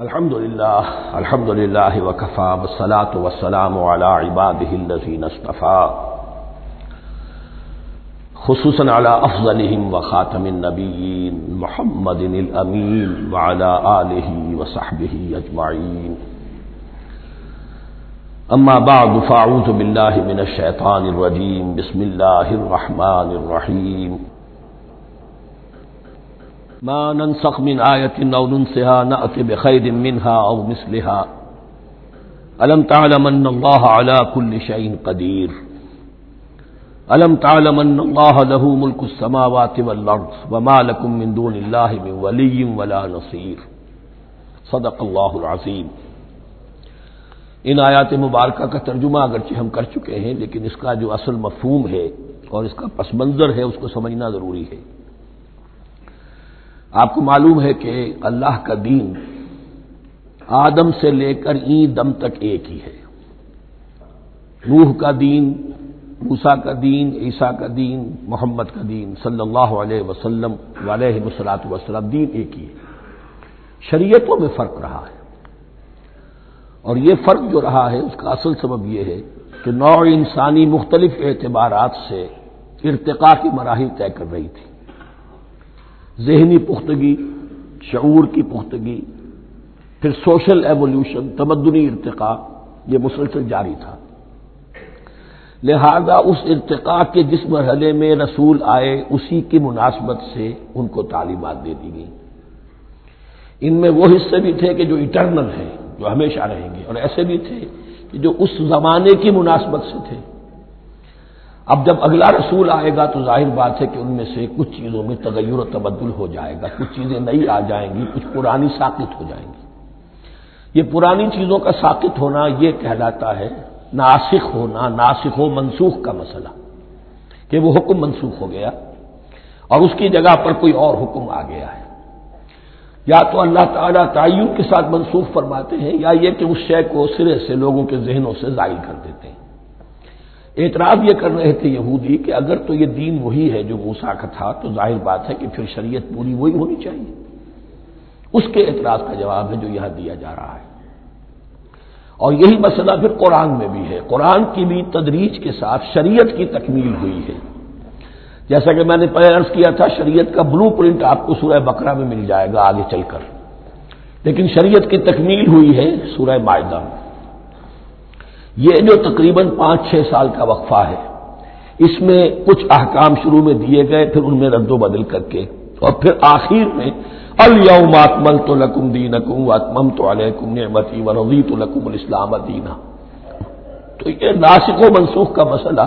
الحمد لله الحمد لله وكفى بالصلاة والسلام على عباده الذين اصطفى خصوصا على أفضلهم وخاتم النبيين محمد الأمين وعلى آله وصحبه أجمعين أما بعد فأعوذ بالله من الشيطان الرجيم بسم الله الرحمن الرحيم ما ننسخ من آية أو ننسها نأتي بخير منها أو مثلها. ألم تعلم أن الله على كل شيء قدير؟ ألم تعلم أن الله له ملك السماوات والأرض وما لكم من دون الله من ولي ولا نصير؟ صدق الله العظيم. ان آیات مبارکہ کا ترجمہ اگرچہ ہم کر چکے ہیں، لیکن اس کا جو اصل مفہوم ہے اور اس کا پس منظر ہے، اس کو سمجھنا ضروری ہے۔ آپ کو معلوم ہے کہ اللہ کا دین آدم سے لے کر این دم تک ایک ہی ہے۔ روح کا دین موسا کا دین، عیسیٰ کا دین، محمد کا دین، صلی اللہ علیہ وسلم، علیہ وسلاۃ وسلم دین ایک ہی ہے۔ شریعتوں میں فرق رہا ہے۔ اور یہ فرق جو رہا ہے، اس کا اصل سبب یہ ہے کہ نوع انسانی مختلف اعتبارات سے ارتقاء کی مراحل طے کر رہی تھی۔ ذہنی پختگی، شعور کی پختگی، پھر سوشل ایولیوشن، تمدنی ارتقاء، یہ مسلسل جاری تھا۔ لہذا اس ارتقاء کے جس مرحلے میں رسول آئے، اسی کی مناسبت سے ان کو تعلیمات دے دی گئی ان میں وہ حصے بھی تھے کہ جو اٹرنل ہیں، جو ہمیشہ رہیں گے۔ اور ایسے بھی تھے کہ جو اس زمانے کی مناسبت سے تھے۔ اب جب اگلا رسول آئے گا تو ظاہر بات ہے کہ ان میں سے کچھ چیزوں میں تغیر و تبدل ہو جائے گا، کچھ چیزیں نئی آ جائیں گی، کچھ پرانی ساقت ہو جائیں گی۔ یہ پرانی چیزوں کا ساقت ہونا یہ کہلاتا ہے ناسخ ہونا، ناسخ و منسوخ کا مسئلہ کہ وہ حکم منسوخ ہو گیا اور اس کی جگہ پر کوئی اور حکم آ گیا ہے۔ یا تو اللہ تعالیٰ تعین کے ساتھ منسوخ فرماتے ہیں یا یہ کہ اس شے کو سرے سے لوگوں کے ذہنوں سے ظاہر کر دیتے ہیں۔ اعتراض یہ کر رہے تھے یہودی کہ اگر تو یہ دین وہی ہے جو موسا کا تھا، تو ظاہر بات ہے کہ پھر شریعت پوری وہی ہونی چاہیے۔ اس کے اعتراض کا جواب ہے جو یہاں دیا جا رہا ہے۔ اور یہی مسئلہ پھر قرآن میں بھی ہے۔ قرآن کی بھی تدریج کے ساتھ شریعت کی تکمیل ہوئی ہے۔ جیسا کہ میں نے پہلے عرض کیا تھا، شریعت کا بلو پرنٹ آپ کو سورہ بکرا میں مل جائے گا آگے چل کر۔ لیکن شریعت کی تکمیل ہوئی ہے سورہ معدہ میں۔ یہ جو تقریباً پانچ چھ سال کا وقفہ ہے، اس میں کچھ احکام شروع میں دیے گئے، پھر ان میں رد و بدل کر کے۔ اور پھر آخر میں الوم آتمل تو لکم دین اکم اتمم تو علیکم نعمتی و رضی تو لکم الاسلام دینا تو یہ ناسک و منسوخ کا مسئلہ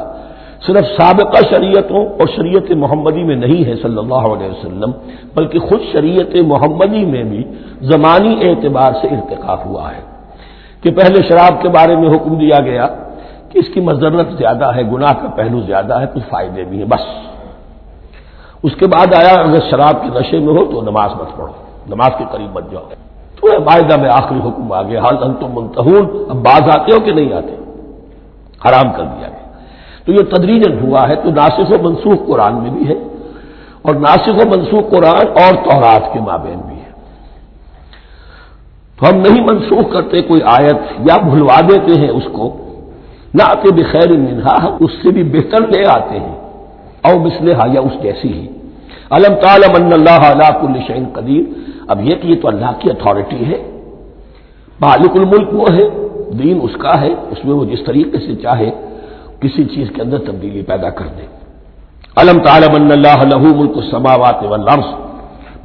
صرف سابقہ شریعتوں اور شریعت محمدی میں نہیں ہے صلی اللہ علیہ وسلم، بلکہ خود شریعت محمدی میں بھی زمانی اعتبار سے ارتقا ہوا ہے۔ کہ پہلے شراب کے بارے میں حکم دیا گیا کہ اس کی مذرت زیادہ ہے، گناہ کا پہلو زیادہ ہے، کچھ فائدے بھی ہیں، بس۔ اس کے بعد آیا، اگر شراب کے نشے میں ہو تو نماز مت پڑھو، نماز کے قریب مت جاؤ۔ تو معاہدہ میں آخری حکم آ گیا، حال انتم منتہون، اب باز آتے ہو کہ نہیں آتے؟ حرام کر دیا گیا۔ تو یہ تدریجن ہوا ہے، تو ناسک و منسوخ قرآن میں بھی ہے۔ اور ناسک و منسوخ قرآن اور تورات کے مابین بھی ہے تو ہم نہیں منسوخ کرتے کوئی آیت یا بھلوا دیتے ہیں اس کو۔ نہ آتے بخیر منہا ہم اس سے بھی بہتر لے آتے ہیں۔ او مسلح یا اس جیسی ہی۔ علم تعالم اللہ علیہ کل شعین قدیر۔ اب یہ کہ یہ تو اللہ کی اتھارٹی ہے۔ مالک الملک وہ ہے، دین اس کا ہے۔ اس میں وہ جس طریقے سے چاہے کسی چیز کے اندر تبدیلی پیدا کر دے۔ علم تعالم اللہ لہ ملک السماوات والارض۔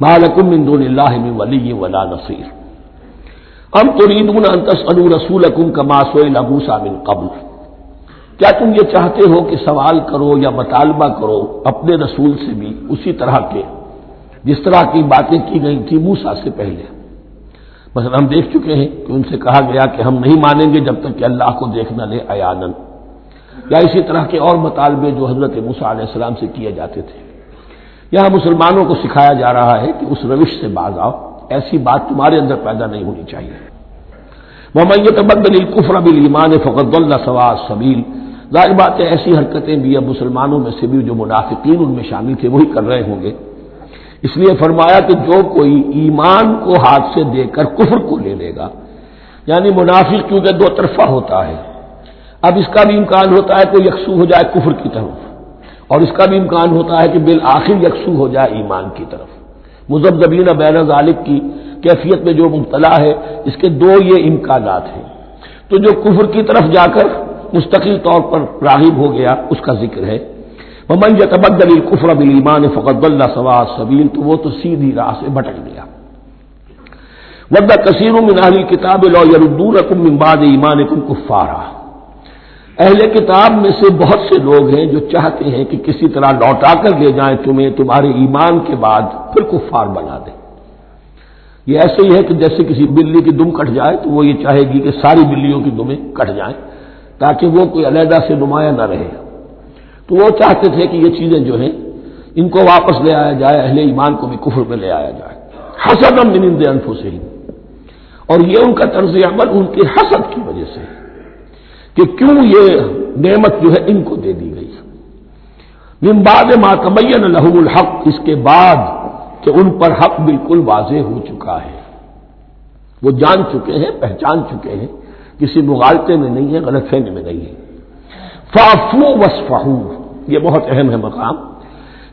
مالکم من دون اللہ من ولی ولا نصیر۔ ہم تو ریدون انتس رسول کم کما سوئل ابوسا من قبل۔ کیا تم یہ چاہتے ہو کہ سوال کرو یا مطالبہ کرو اپنے رسول سے بھی اسی طرح کے؟ جس طرح کی باتیں کی گئی تھی موسا سے پہلے۔ مثلا ہم دیکھ چکے ہیں کہ ان سے کہا گیا کہ ہم نہیں مانیں گے جب تک کہ اللہ کو دیکھنا لے ایانن یا اسی طرح کے اور مطالبے جو حضرت موسا علیہ السلام سے کیے جاتے تھے۔ یہاں مسلمانوں کو سکھایا جا رہا ہے کہ اس روش سے باز آؤ۔ ایسی بات تمہارے اندر پیدا نہیں ہونی چاہیے۔ محمد تبدل القفر ایمان فقد اللہ سواز سبیل ظاہر بات ہے، ایسی حرکتیں بھی اب مسلمانوں میں سے بھی جو منافقین ان میں شامل تھے، وہی کر رہے ہوں گے۔ اس لیے فرمایا کہ جو کوئی ایمان کو ہاتھ سے دے کر کفر کو لے لے گا یعنی منافق کیونکہ دو طرفہ ہوتا ہے۔ اب اس کا بھی امکان ہوتا ہے کہ یکسو ہو جائے کفر کی طرف، اور اس کا بھی امکان ہوتا ہے کہ بالآخر یکسو ہو جائے ایمان کی طرف۔ مزبین بین ذالب کی کیفیت میں جو مبتلا ہے، اس کے دو یہ امکانات ہیں۔ تو جو کفر کی طرف جا کر مستقل طور پر راغب ہو گیا، اس کا ذکر ہے۔ ممن تبدل کفر اب ایمان فقط اللہ سواد سبیل تو وہ تو سیدھی راہ سے بھٹک گیا۔ ودہ کثیر من اہل کتاب لو یردون کم امباد ایمان کم کفارا اہل کتاب میں سے بہت سے لوگ ہیں جو چاہتے ہیں کہ کسی طرح لوٹا کر لے جائیں تمہیں تمہارے ایمان کے بعد، پھر کفار بنا دیں۔ یہ ایسے ہی ہے کہ جیسے کسی بلی کی دم کٹ جائے تو وہ یہ چاہے گی کہ ساری بلیوں کی دمیں کٹ جائیں تاکہ وہ کوئی علیحدہ سے نمایاں نہ رہے۔ تو وہ چاہتے تھے کہ یہ چیزیں جو ہیں ان کو واپس لے آیا جائے، اہل ایمان کو بھی کفر میں لے آیا جائے۔ حسد منند انفو سے ہی اور یہ ان کا طرز عمل ان کی حسد کی وجہ سے کہ کیوں یہ نعمت جو ہے ان کو دے دی گئی۔ ممباد ماتمین لہو الحق، اس کے بعد کہ ان پر حق بالکل واضح ہو چکا ہے۔ وہ جان چکے ہیں، پہچان چکے ہیں، کسی مغالطے میں نہیں ہے غلط فہمی میں نہیں ہے فافو وسفہ یہ بہت اہم ہے مقام۔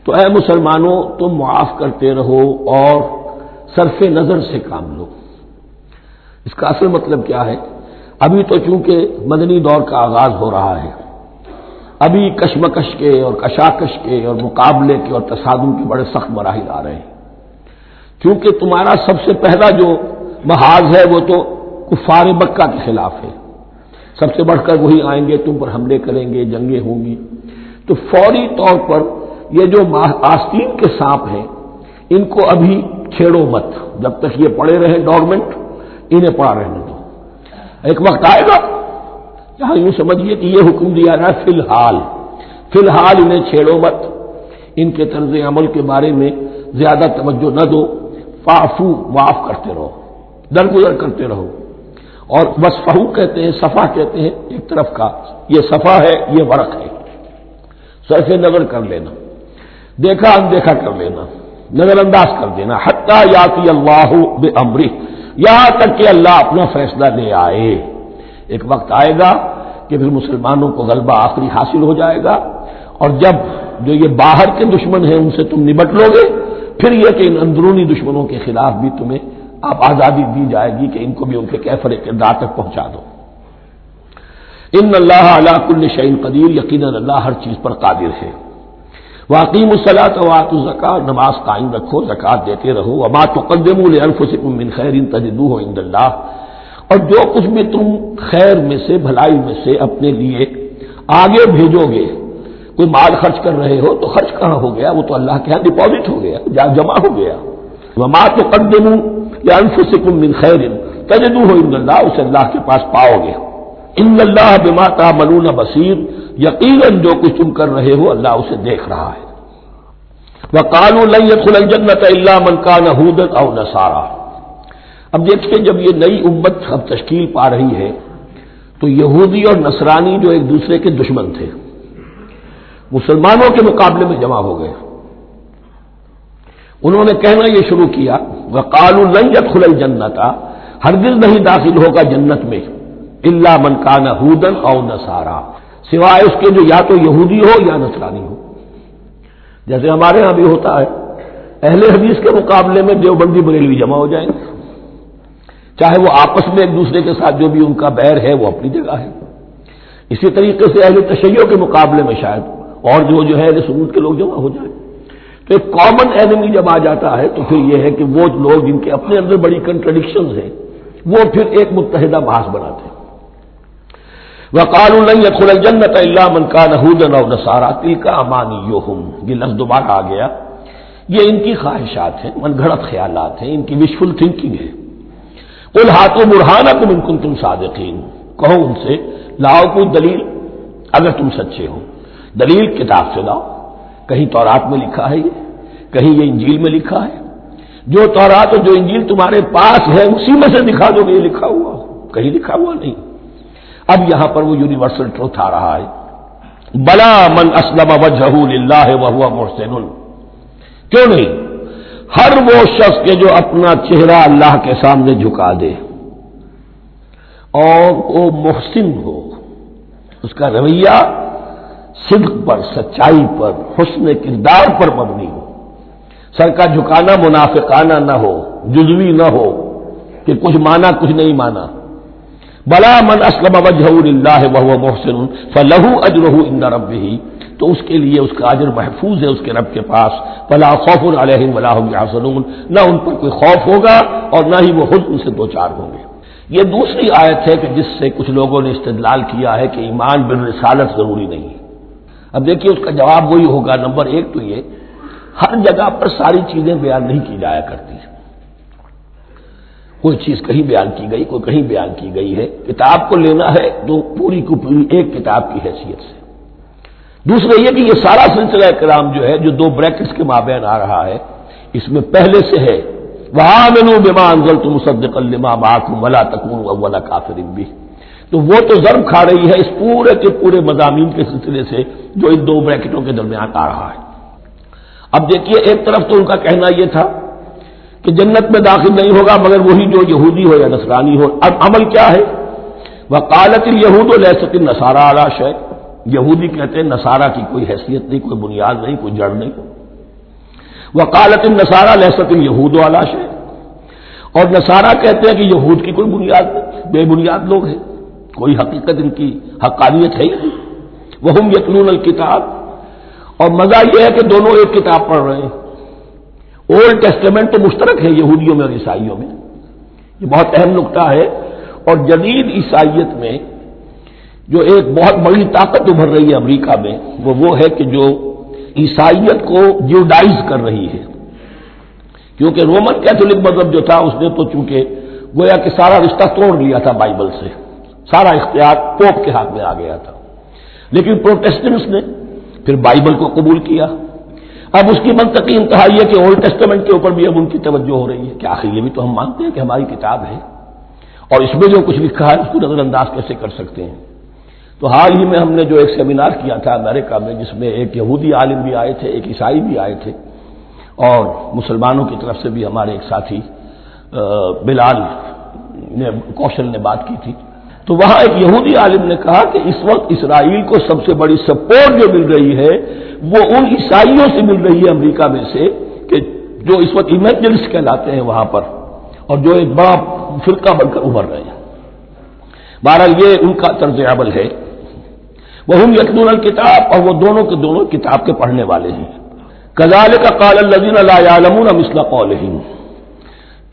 تو اے مسلمانوں، تم معاف کرتے رہو اور صرف نظر سے کام لو۔ اس کا اصل مطلب کیا ہے؟ ابھی تو چونکہ مدنی دور کا آغاز ہو رہا ہے، ابھی کشمکش کے اور کشاکش کے اور مقابلے کے اور تصادم کے بڑے سخت مراحل آ رہے ہیں۔ کیونکہ تمہارا سب سے پہلا جو محاذ ہے وہ تو کفار مکہ کے خلاف ہے۔ سب سے بڑھ کر وہی آئیں گے، تم پر حملے کریں گے، جنگیں ہوں گی۔ تو فوری طور پر یہ جو آستین کے سانپ ہیں، ان کو ابھی چھیڑو مت۔ جب تک یہ پڑے رہے ڈورمنٹ انہیں پڑا رہنے دو۔ ایک وقت آئے گا، یہاں یوں سمجھیے کہ یہ حکم دیا رہا فی الحال۔ فی الحال انہیں چھیڑو مت۔ ان کے طرز عمل کے بارے میں زیادہ توجہ نہ دو۔ فافو واف کرتے رہو، درگزر کرتے رہو۔ اور بس فہو کہتے ہیں، صفا کہتے ہیں، ایک طرف کا، یہ صفا ہے، یہ ورق ہے۔ سرف نظر کر لینا۔ دیکھا، اندیکھا کر لینا۔ نظر انداز کر دینا۔ حتیٰ یاتی اللہ بے امری یہاں تک کہ اللہ اپنا فیصلہ لے آئے۔ ایک وقت آئے گا کہ پھر مسلمانوں کو غلبہ آخری حاصل ہو جائے گا۔ اور جب جو یہ باہر کے دشمن ہیں، ان سے تم نبٹ لو گے۔ پھر یہ کہ ان اندرونی دشمنوں کے خلاف بھی تمہیں آپ آزادی دی جائے گی کہ ان کو بھی ان کے کیفر کردار تک پہنچا دو۔ ان اللہ علاق کل شعین قدیر، یقیناً اللہ ہر چیز پر قادر ہے۔ واقعی مسلاط وات الزکا نماز قائم رکھو زکات دیتے رہو۔ وما تقدم الفسکم من خیر تجدو ہو اللہ اور جو کچھ بھی تم خیر میں سے، بھلائی میں سے اپنے لیے آگے بھیجو گے کوئی مال خرچ کر رہے ہو تو خرچ کہاں ہو گیا؟ وہ تو اللہ کے یہاں ڈپازٹ ہو گیا، جا جمع ہو گیا۔ وما تقدم یا انفسکم من خیر تجدو ہو اند اللہ اسے اللہ کے پاس پاؤ گے۔ ان اللہ بما تعملون بصیر یقیناً جو کچھ تم کر رہے ہو، اللہ اسے دیکھ رہا ہے۔ وہ کالو لئی جنت اللہ من کا نہودت اور نسارا اب دیکھیے جب یہ نئی امت اب تشکیل پا رہی ہے، تو یہودی اور نصرانی جو ایک دوسرے کے دشمن تھے۔ مسلمانوں کے مقابلے میں جمع ہو گئے۔ انہوں نے کہنا یہ شروع کیا وہ کالو لنجت خلل جنتا ہرگز نہیں داخل ہوگا جنت میں اللہ من کا نہودن اور نسارا سوائے اس کے جو یا تو یہودی ہو یا نسرانی ہو۔ جیسے ہمارے ہاں بھی ہوتا ہے، اہل حدیث کے مقابلے میں دیوبندی بریلوی جمع ہو جائیں۔ گے چاہے وہ آپس میں ایک دوسرے کے ساتھ جو بھی ان کا بیر ہے، وہ اپنی جگہ ہے۔ اسی طریقے سے اہل تشیعوں کے مقابلے میں شاید اور جو جو ہے سبوت کے لوگ جمع ہو جائیں۔ تو ایک کامن اینمی جب آ جاتا ہے تو پھر یہ ہے کہ وہ لوگ جن کے اپنے اندر بڑی کنٹرڈکشن ہیں، وہ پھر ایک متحدہ بحث بناتے ہیں۔ وقال جنت اللہ من تل کا امانی یہ لفظ دوبارہ آ گیا۔ یہ ان کی خواہشات ہیں من گھڑت خیالات ہیں، ان کی وشفل تھنکنگ ہے کل ہاتھوں برہانہ تم ان کن تم صادقین کہو ان سے، لاؤ کوئی دلیل، اگر تم سچے ہو۔ دلیل کتاب سے لاؤ۔ کہیں تورات میں لکھا ہے یہ، کہیں یہ انجیل میں لکھا ہے۔ جو تورات اور جو انجیل تمہارے پاس ہے، اسی میں سے دکھا دو گے یہ لکھا ہوا۔ کہیں لکھا ہوا نہیں۔ اب یہاں پر وہ یونیورسل ٹروتھ آ رہا ہے۔ بلا من اسلم وجہ اللہ وہ محسن۔ کیوں نہیں؟ ہر وہ شخص کے جو اپنا چہرہ اللہ کے سامنے جھکا دے۔ اور وہ محسن ہو۔ اس کا رویہ صدق پر، سچائی پر، حسن کردار پر مبنی ہو۔ سر کا جھکانا منافقانہ نہ ہو، جزوی نہ ہو، کہ کچھ مانا کچھ نہیں مانا۔ بلا من اسلم وجہ اللہ وہ محسن فلح اجرہ ان رب ہی تو اس کے لیے اس کا اجر محفوظ ہے، اس کے رب کے پاس۔ بلا خوف علیہ ولاح حسنون نہ ان پر کوئی خوف ہوگا اور نہ ہی وہ خود ان سے دو چار ہوں گے۔ یہ دوسری آیت ہے کہ جس سے کچھ لوگوں نے استدلال کیا ہے کہ ایمان بن رسالت ضروری نہیں ہے۔ اب دیکھیے اس کا جواب وہی ہوگا، نمبر ایک تو یہ، ہر جگہ پر ساری چیزیں بیان نہیں کی جایا کرتی۔ کوئی چیز کہیں بیان کی گئی، کوئی کہیں بیان کی گئی ہے۔ کتاب کو لینا ہے تو پوری کو پوری ایک کتاب کی حیثیت سے۔ دوسرا یہ کہ یہ سارا سلسلہ کرام جو ہے، جو دو بریکٹس کے مابین آ رہا ہے، اس میں پہلے سے ہے۔ وہاں میں بیما انزل تم صدق الما باخم ولا تکون اولا کافر بھی تو وہ تو ضرب کھا رہی ہے اس پورے کے پورے مضامین کے سلسلے سے جو ان دو بریکٹوں کے درمیان آ رہا ہے۔ اب دیکھیے، ایک طرف تو ان کا کہنا یہ تھا کہ جنت میں داخل نہیں ہوگا مگر وہی جو یہودی ہو یا نسرانی ہو۔ اب عمل کیا ہے؟ وہ کالت یہود و لہست نسارا آلاش ہے یہودی کہتے ہیں نسارا کی کوئی حیثیت نہیں، کوئی بنیاد نہیں، کوئی جڑ نہیں۔ وہ کالت نسارا لہست یہود و آلاش ہے اور نسارا کہتے ہیں کہ یہود کی کوئی بنیاد نہیں، بے بنیاد لوگ ہیں۔ کوئی حقیقت ان کی حقانیت ہے ہی وہ ہم یقین الکتاب۔ اور مزہ یہ ہے کہ دونوں ایک کتاب پڑھ رہے ہیں۔ اولڈ ٹیسٹمنٹ تو مشترک ہے یہودیوں میں اور عیسائیوں میں۔ یہ بہت اہم نقطہ ہے۔ اور جدید عیسائیت میں جو ایک بہت بڑی طاقت ابھر رہی ہے امریکہ میں، وہ وہ ہے کہ جو عیسائیت کو جیوڈائز کر رہی ہے۔ کیونکہ رومن کیتھولک مذہب جو تھا، اس نے تو چونکہ گویا کہ سارا رشتہ توڑ لیا تھا بائبل سے۔ سارا اختیار پوپ کے ہاتھ میں آ گیا تھا۔ لیکن پروٹیسٹنٹس نے پھر بائبل کو قبول کیا۔ اب اس کی منطقی انتہا یہ کہ اولڈ ٹیسٹمنٹ کے اوپر بھی اب ان کی توجہ ہو رہی ہے۔ کہ آخر یہ بھی تو ہم مانتے ہیں کہ ہماری کتاب ہے۔ اور اس میں جو کچھ لکھا ہے اس کو نظر انداز کیسے کر سکتے ہیں؟ تو حال ہی میں ہم نے جو ایک سیمینار کیا تھا امریکہ میں، جس میں ایک یہودی عالم بھی آئے تھے، ایک عیسائی بھی آئے تھے۔ اور مسلمانوں کی طرف سے بھی ہمارے ایک ساتھی بلال نے، کوشل نے بات کی تھی۔ تو وہاں ایک یہودی عالم نے کہا کہ اس وقت اسرائیل کو سب سے بڑی سپورٹ جو مل رہی ہے، وہ ان عیسائیوں سے مل رہی ہے امریکہ میں سے کہ جو اس وقت ایمرجنس کہلاتے ہیں وہاں پر اور جو ایک بڑا فرقہ بن کر ابھر رہے ہیں۔ بہرحال یہ ان کا طرز عمل ہے۔ وہ ہم یقین الکتاب اور وہ دونوں کے دونوں کتاب کے پڑھنے والے ہیں۔ کزال کا کال الزین اللہ مسلح قول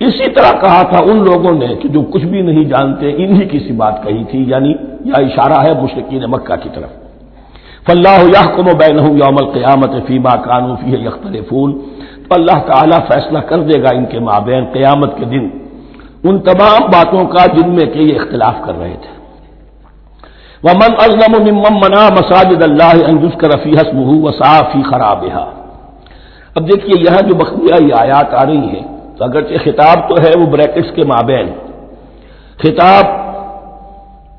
اسی طرح کہا تھا ان لوگوں نے کہ جو کچھ بھی نہیں جانتے، انہی کی سی بات کہی تھی یعنی یا اشارہ ہے مشرقین مکہ کی طرف۔ فلاح یا کم و بین یوم القیامت فیما کانو فی یختر پھول تو اللہ تعالیٰ فیصلہ کر دے گا ان کے مابین قیامت کے دن۔ ان تمام باتوں کا جن میں کہ یہ اختلاف کر رہے تھے۔ وہ من ازلم مم منا مساجد اللہ انجس کا رفیع حسم و صافی خراب اب دیکھیے، یہاں جو بخبیا یہ آیات آ رہی ہیں تو اگرچہ خطاب تو ہے وہ بریکٹس کے مابین۔ خطاب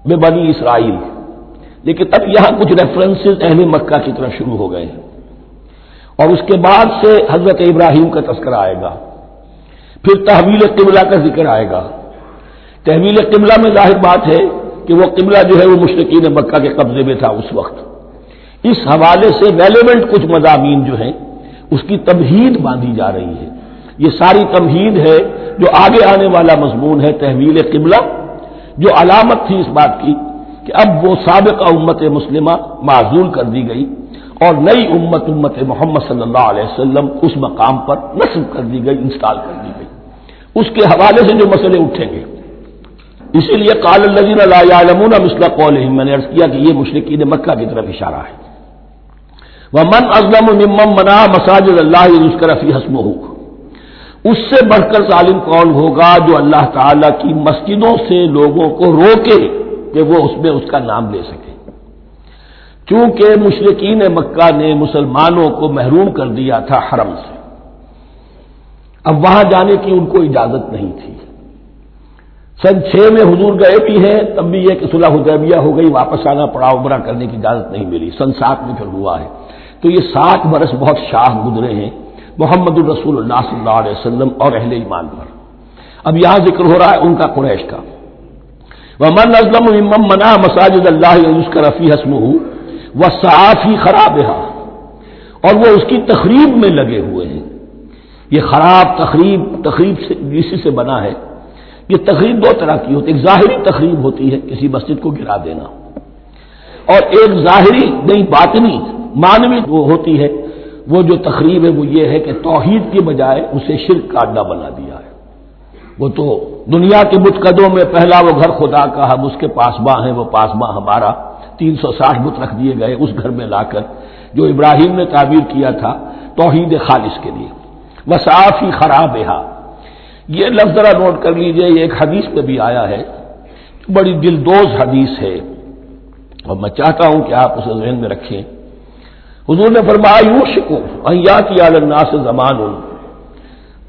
میں بنی اسرائیل۔ لیکن تب یہاں کچھ ریفرنسز اہل مکہ کی طرف شروع ہو گئے ہیں۔ اور اس کے بعد سے حضرت ابراہیم کا تذکرہ آئے گا۔ پھر تحویل قبلہ کا ذکر آئے گا۔ تحویل قبلہ میں ظاہر بات ہے کہ وہ قبلہ جو ہے وہ مشرقین مکہ کے قبضے میں تھا اس وقت۔ اس حوالے سے ریلیونٹ کچھ مضامین جو ہیں، اس کی تمہید باندھی جا رہی ہے۔ یہ ساری تمہید ہے جو آگے آنے والا مضمون ہے تحویل قبلہ، جو علامت تھی اس بات کی کہ اب وہ سابقہ امت مسلمہ معذول کر دی گئی اور نئی امت امت محمد صلی اللہ علیہ وسلم اس مقام پر نصب کر دی گئی، انسٹال کر دی گئی۔ اس کے حوالے سے جو مسئلے اٹھیں گے۔ اسی لیے کال الزین اللہ مسلح قول میں نے عرض کیا کہ یہ مشرقین مکہ کی طرف اشارہ ہے۔ وہ من ازلم منا مساجد اللہ رفیع حسم اس سے بڑھ کر ظالم کون ہوگا جو اللہ تعالی کی مسجدوں سے لوگوں کو روکے کہ وہ اس میں اس کا نام لے سکے؟ چونکہ مشرقین مکہ نے مسلمانوں کو محروم کر دیا تھا حرم سے۔ اب وہاں جانے کی ان کو اجازت نہیں تھی۔ سن چھ میں حضور گئے بھی ہیں، تب بھی یہ کہ صلح حدیبیہ ہو گئی، واپس آنا پڑا، عمرہ کرنے کی اجازت نہیں ملی۔ سن سات میں پھر ہوا ہے۔ تو یہ سات برس بہت شاہ گزرے ہیں۔ محمد الرسول اللہ صلی اللہ علیہ وسلم اور اہل ایمان پر۔ اب یہاں ذکر ہو رہا ہے ان کا قریش کا۔ وہ ازلم امم منا مساجد اللہ کا رفیع حسم ہوں وہ صافی خراب اور وہ اس کی تقریب میں لگے ہوئے ہیں۔ یہ خراب تقریب تقریب سے، اسی سے بنا ہے۔ یہ تقریب دو طرح کی ہوتی ہے۔ ایک ظاہری تقریب ہوتی ہے کسی مسجد کو گرا دینا۔ اور ایک ظاہری، نہیں، باطنی مانوی وہ ہوتی ہے۔ وہ جو تقریب ہے وہ یہ ہے کہ توحید کی بجائے اسے شرک کا اڈا بنا دیا ہے۔ وہ تو دنیا کے متقدوں میں پہلا وہ گھر خدا کا ہم اس کے پاسباں ہیں، وہ پاسباں ہمارا۔ تین سو ساٹھ بت رکھ دیے گئے اس گھر میں لا کر، جو ابراہیم نے تعبیر کیا تھا توحید خالص کے لیے۔ وساف ہی خراب یہ لفظ ذرا نوٹ کر لیجیے، یہ ایک حدیث میں بھی آیا ہے۔ بڑی دلدوز حدیث ہے۔ اور میں چاہتا ہوں کہ آپ اسے ذہن میں رکھیں۔ حضور نے فرمایا یوش کو کی عالم سے زمان.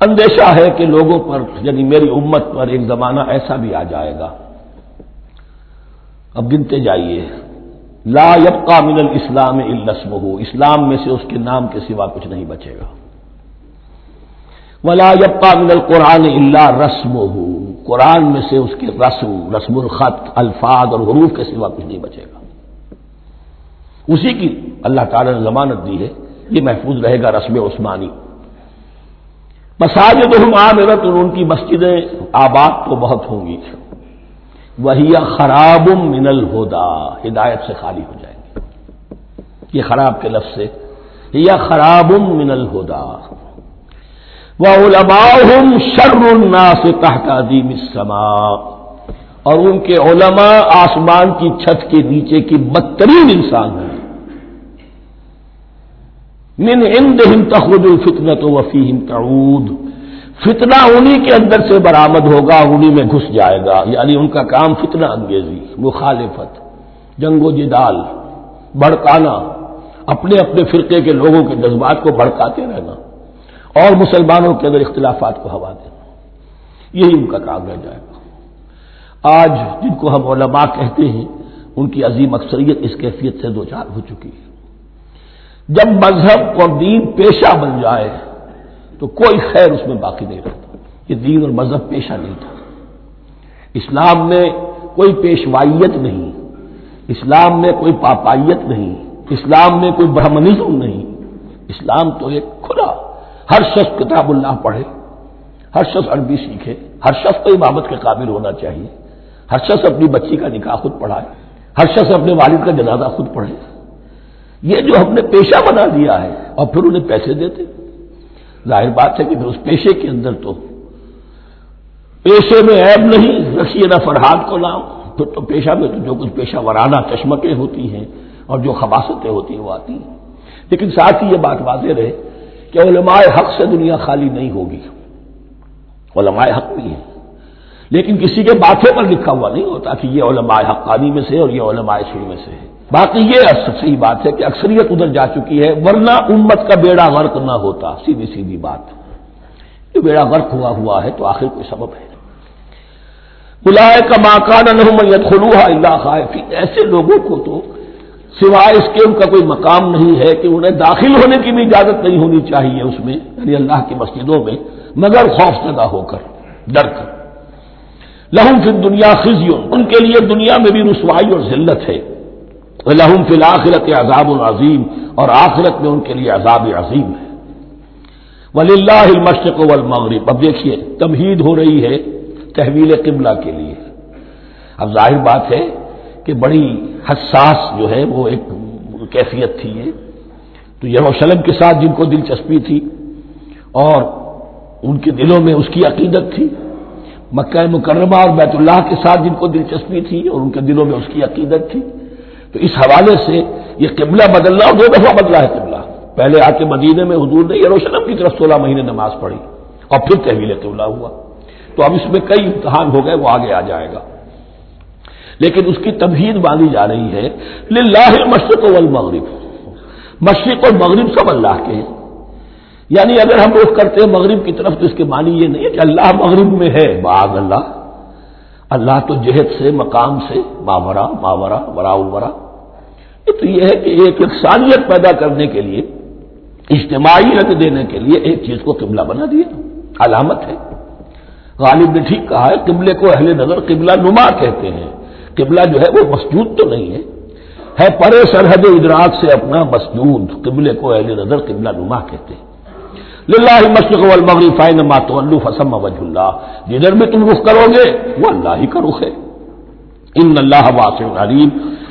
اندیشہ ہے کہ لوگوں پر یعنی میری امت پر ایک زمانہ ایسا بھی آ جائے گا۔ اب گنتے جائیے۔ لا یبقا من الاسلام السم ہو اسلام میں سے اس کے نام کے سوا کچھ نہیں بچے گا۔ ولا یبقا من القرآن اللہ رسم ہو قرآن میں سے اس کے رسم رسم الخط، الفاظ اور حروف کے سوا کچھ نہیں بچے گا۔ اسی کی اللہ تعالی نے ضمانت دی ہے، یہ محفوظ رہے گا رسم عثمانی۔ مساجد ہم عامرت ان کی مسجدیں آباد تو بہت ہوں گی۔ وہی خراب من الہدا، ہدایت سے خالی ہو جائیں گے۔ یہ خراب کے لفظ سے یا خراب من الہدا۔ وہ علماء شر الناس تحت عدیم السماء۔ اور ان کے علماء آسمان کی چھت کے نیچے کی بدترین انسان ہیں۔ من عندهم تخرج الفتنة وفيهم تعود. فتنہ انہی کے اندر سے برآمد ہوگا، انہی میں گھس جائے گا۔ یعنی ان کا کام فتنہ انگیزی، مخالفت، جنگ و جدال بڑکانا اپنے اپنے فرقے کے لوگوں کے جذبات کو بڑکاتے رہنا اور مسلمانوں کے اندر اختلافات کو ہوا دینا۔ یہی ان کا کام رہ جائے گا۔ آج جن کو ہم علماء کہتے ہیں، ان کی عظیم اکثریت اس کیفیت سے دو چار ہو چکی ہے۔ جب مذہب اور دین پیشہ بن جائے تو کوئی خیر اس میں باقی نہیں رہتا۔ یہ دین اور مذہب پیشہ نہیں تھا۔ اسلام میں کوئی پیشوائیت نہیں۔ اسلام میں کوئی پاپائیت نہیں۔ اسلام میں کوئی برہمنزم نہیں۔ اسلام تو ایک کھلا، ہر شخص کتاب اللہ پڑھے، ہر شخص عربی سیکھے، ہر شخص کو امامت کے قابل ہونا چاہیے۔ ہر شخص اپنی بچی کا نکاح خود پڑھائے، ہر شخص اپنے والد کا جنازہ خود پڑھے۔ یہ جو ہم نے پیشہ بنا دیا ہے، اور پھر انہیں پیسے دیتے۔ ظاہر بات ہے کہ پھر اس پیشے کے اندر تو پیشے میں عیب نہیں، رکھیے نہ فرحاد کو نام۔ پھر تو پیشہ میں تو جو کچھ پیشہ ورانہ چشمکیں ہوتی ہیں، اور جو خباستیں ہوتی ہیں، وہ آتی ہیں۔ لیکن ساتھ ہی یہ بات واضح رہے کہ علماء حق سے دنیا خالی نہیں ہوگی۔ علماء حق بھی ہے لیکن کسی کے باتوں پر لکھا ہوا نہیں ہوتا کہ یہ علماء حقانی میں سے اور یہ علماء سر میں سے ہے باقی یہ صحیح بات ہے کہ اکثریت ادھر جا چکی ہے، ورنہ امت کا بیڑا غرق نہ ہوتا، سیدھی سیدھی بات۔ یہ بیڑا غرق ہوا ہوا ہے تو آخر کوئی سبب ہے۔ بلائے کا ماکان نحمت خلوحا اللہ خائف ایسے لوگوں کو تو سوائے اس کے ان کا کوئی مقام نہیں ہے کہ انہیں داخل ہونے کی بھی اجازت نہیں ہونی چاہیے اس میں یعنی اللہ کی مسجدوں میں، مگر خوف زدہ ہو کر، ڈر کر۔ لہم پھر دنیا خزیوں ان کے لیے دنیا میں بھی رسوائی اور ذلت ہے۔ لہم فی الآخرت عذاب العظیم اور آخرت میں ان کے لیے عذاب عظیم ہے۔ ولی اللہ مشرق والمغرب۔ اب دیکھیے، تمہید ہو رہی ہے تحویل قبلہ کے لیے۔ اب ظاہر بات ہے کہ بڑی حساس جو ہے وہ ایک کیفیت تھی یہ۔ تو یروشلم کے ساتھ جن کو دلچسپی تھی اور ان کے دلوں میں اس کی عقیدت تھی، مکہ مکرمہ اور بیت اللہ کے ساتھ جن کو دلچسپی تھی اور ان کے دلوں میں اس کی عقیدت تھی۔ تو اس حوالے سے یہ قبلہ بدلنا اور دو دفعہ بدلا ہے قبلہ۔ پہلے آ کے مدینے میں حضور نے یروشلم کی طرف سولہ مہینے نماز پڑھی اور پھر تحویل قبلہ ہوا۔ تو اب اس میں کئی امتحان ہو گئے، وہ آگے آ جائے گا۔ لیکن اس کی تبہید باندھی جا رہی ہے لاہ مشرق والمغرب۔ مشرق اور مغرب سب اللہ کے ہیں۔ یعنی اگر ہم رخ کرتے ہیں مغرب کی طرف تو اس کے معنی یہ نہیں ہے کہ اللہ مغرب میں ہے، باغ اللہ۔ اللہ تو جہد سے، مقام سے ماورا ماورا ورا الورا۔ تو یہ ہے کہ ایک یکسانیت پیدا کرنے کے لیے، اجتماعی رنگ دینے کے لیے ایک چیز کو قبلہ بنا دیا۔ علامت ہے۔ غالب نے ٹھیک کہا ہے، قبلے کو اہل نظر، قبلہ نما کہتے ہیں۔ قبلہ جو ہے وہ مسجود تو نہیں ہے۔ ہے پرے سرحد ادراک سے اپنا مسجود، قبلے کو اہل نظر، قبلہ نما کہتے ہیں۔ للہ مشرق والمغرب فائن ماتو فسم وج اللہ جدھر بھی تم رخ کرو گے، وہ اللہ ہی کا رخ ہے۔ ان اللہ واسع علیم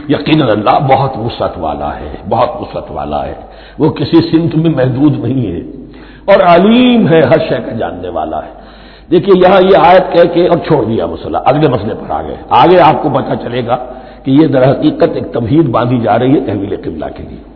یقین اللہ بہت وسعت والا ہے، بہت وسعت والا ہے۔ وہ کسی سمت میں محدود نہیں ہے۔ اور علیم ہے، ہر شے کا جاننے والا ہے۔ دیکھیے، یہاں یہ آیت کہہ کے اور چھوڑ دیا مسئلہ۔ اگلے مسئلے پر آ گئے۔ آگے آپ کو پتا چلے گا کہ یہ در حقیقت ایک تمہید باندھی جا رہی ہے تحویل قبلہ کے لیے۔